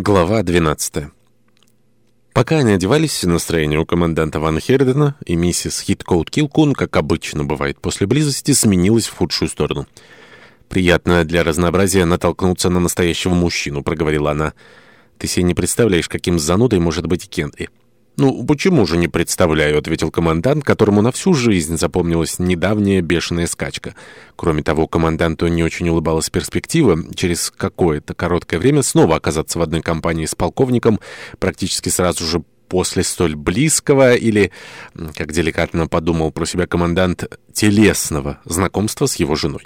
Глава 12. Пока они одевались, настроение у команданта Ван Хердена и миссис Хиткоут Килкун, как обычно бывает после близости, сменилось в худшую сторону. «Приятно для разнообразия натолкнуться на настоящего мужчину», — проговорила она. «Ты себе не представляешь, каким занудой может быть Кенри». «Ну, почему же не представляю?» — ответил командант, которому на всю жизнь запомнилась недавняя бешеная скачка. Кроме того, команданту не очень улыбалась перспектива через какое-то короткое время снова оказаться в одной компании с полковником практически сразу же после столь близкого или, как деликатно подумал про себя командант, телесного знакомства с его женой.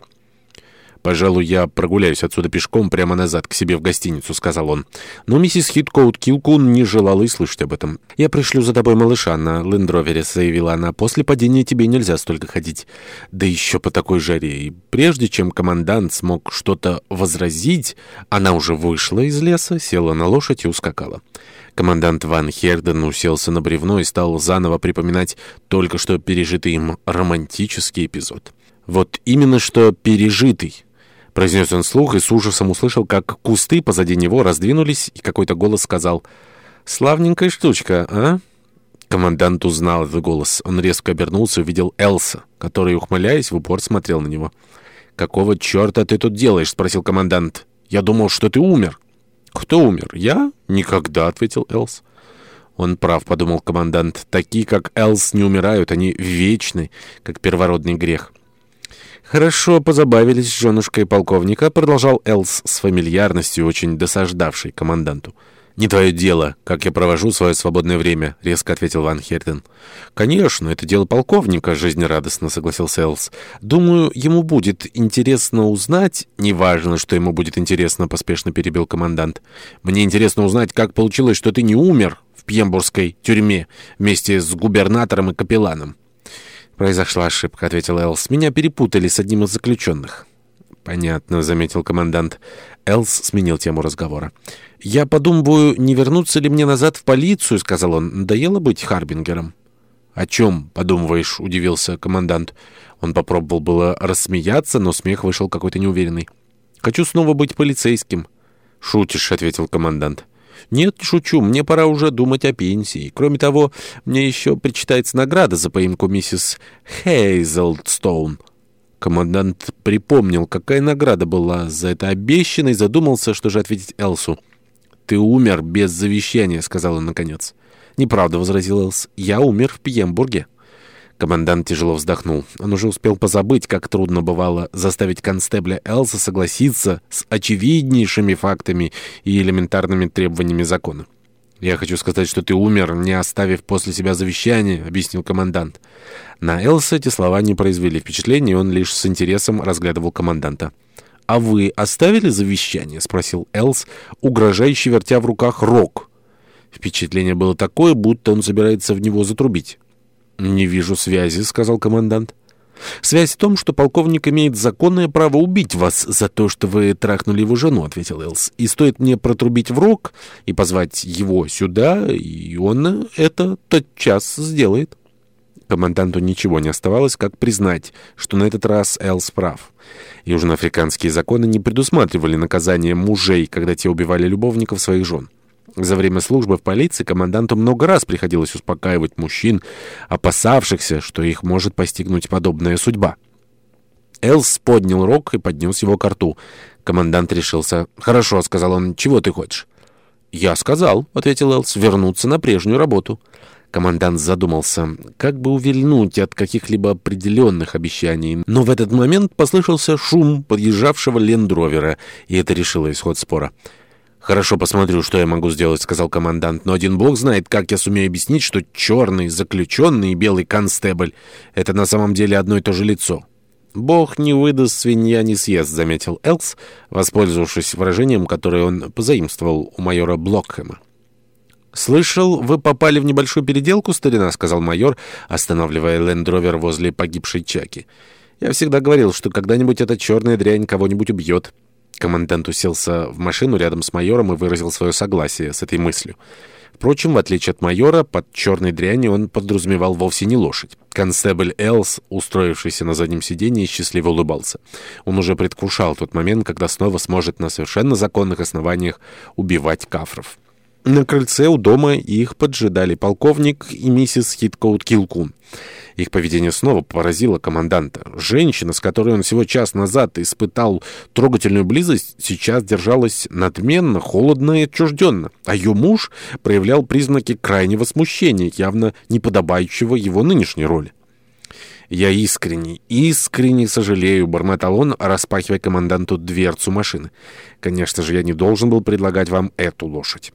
«Пожалуй, я прогуляюсь отсюда пешком прямо назад к себе в гостиницу», — сказал он. Но миссис Хиткоут Килкун не желала и слышать об этом. «Я пришлю за тобой малыша на лендровере», — заявила она. «После падения тебе нельзя столько ходить. Да еще по такой жаре». И прежде чем командант смог что-то возразить, она уже вышла из леса, села на лошадь и ускакала. Командант Ван Херден уселся на бревно и стал заново припоминать только что пережитый им романтический эпизод. «Вот именно что пережитый». Произнес он слух и с ужасом услышал, как кусты позади него раздвинулись, и какой-то голос сказал «Славненькая штучка, а?» Командант узнал этот голос. Он резко обернулся и увидел Элса, который, ухмыляясь, в упор смотрел на него. «Какого черта ты тут делаешь?» — спросил командант. «Я думал, что ты умер». «Кто умер? Я? Никогда», — ответил Элс. «Он прав», — подумал командант. «Такие, как Элс, не умирают. Они вечны, как первородный грех». «Хорошо позабавились с женушкой полковника», — продолжал Элс с фамильярностью, очень досаждавшей команданту. «Не твое дело, как я провожу свое свободное время», — резко ответил Ван Хертен. «Конечно, это дело полковника», — жизнерадостно согласился Элс. «Думаю, ему будет интересно узнать...» «Неважно, что ему будет интересно», — поспешно перебил командант. «Мне интересно узнать, как получилось, что ты не умер в Пьембургской тюрьме вместе с губернатором и капелланом». «Произошла ошибка», — ответил Элс. «Меня перепутали с одним из заключенных». «Понятно», — заметил командант. Элс сменил тему разговора. «Я подумываю, не вернуться ли мне назад в полицию», — сказал он. «Надоело быть Харбингером». «О чем подумываешь?» — удивился командант. Он попробовал было рассмеяться, но смех вышел какой-то неуверенный. «Хочу снова быть полицейским». «Шутишь», — ответил командант. Нет, шучу, мне пора уже думать о пенсии. Кроме того, мне еще причитается награда за поимку миссис Хейзелстоун. Командант припомнил, какая награда была за это обещана, и задумался, что же ответить Элсу. «Ты умер без завещания», — сказал он наконец. «Неправда», — возразил Элс. «Я умер в Пьембурге». Командант тяжело вздохнул. Он уже успел позабыть, как трудно бывало заставить констебля Элса согласиться с очевиднейшими фактами и элементарными требованиями закона. «Я хочу сказать, что ты умер, не оставив после себя завещание», — объяснил командант. На Элса эти слова не произвели впечатления, он лишь с интересом разглядывал команданта. «А вы оставили завещание?» — спросил Элс, угрожающе вертя в руках рог. Впечатление было такое, будто он собирается в него затрубить. «Не вижу связи», — сказал командант. «Связь в том, что полковник имеет законное право убить вас за то, что вы трахнули его жену», — ответил Элс. «И стоит мне протрубить в рог и позвать его сюда, и он это тотчас сделает». Команданту ничего не оставалось, как признать, что на этот раз Элс прав. Южноафриканские законы не предусматривали наказание мужей, когда те убивали любовников своих жен. За время службы в полиции команданту много раз приходилось успокаивать мужчин, опасавшихся, что их может постигнуть подобная судьба. Элс поднял рог и поднес его к рту. Командант решился. «Хорошо», — сказал он, — «чего ты хочешь?» «Я сказал», — ответил Элс, — «вернуться на прежнюю работу». Командант задумался, как бы увильнуть от каких-либо определенных обещаний. Но в этот момент послышался шум подъезжавшего лендровера, и это решило исход спора. «Хорошо, посмотрю, что я могу сделать», — сказал командант. «Но один бог знает, как я сумею объяснить, что черный заключенный и белый констебль — это на самом деле одно и то же лицо». «Бог не выдаст, свинья не съест», — заметил Элкс, воспользовавшись выражением, которое он позаимствовал у майора Блокхэма. «Слышал, вы попали в небольшую переделку, старина», — сказал майор, останавливая лендровер возле погибшей Чаки. «Я всегда говорил, что когда-нибудь эта черная дрянь кого-нибудь убьет». Командант уселся в машину рядом с майором и выразил свое согласие с этой мыслью. Впрочем, в отличие от майора, под черной дрянью он подразумевал вовсе не лошадь. Констебль Элс, устроившийся на заднем сидении, счастливо улыбался. Он уже предвкушал тот момент, когда снова сможет на совершенно законных основаниях убивать кафров. На крыльце у дома их поджидали полковник и миссис Хиткоут Килкун. Их поведение снова поразило команданта. Женщина, с которой он всего час назад испытал трогательную близость, сейчас держалась надменно, холодно и отчужденно. А ее муж проявлял признаки крайнего смущения, явно неподобающего его нынешней роли. «Я искренне, искренне сожалею», — бормотал он, распахивая команданту дверцу машины. «Конечно же, я не должен был предлагать вам эту лошадь».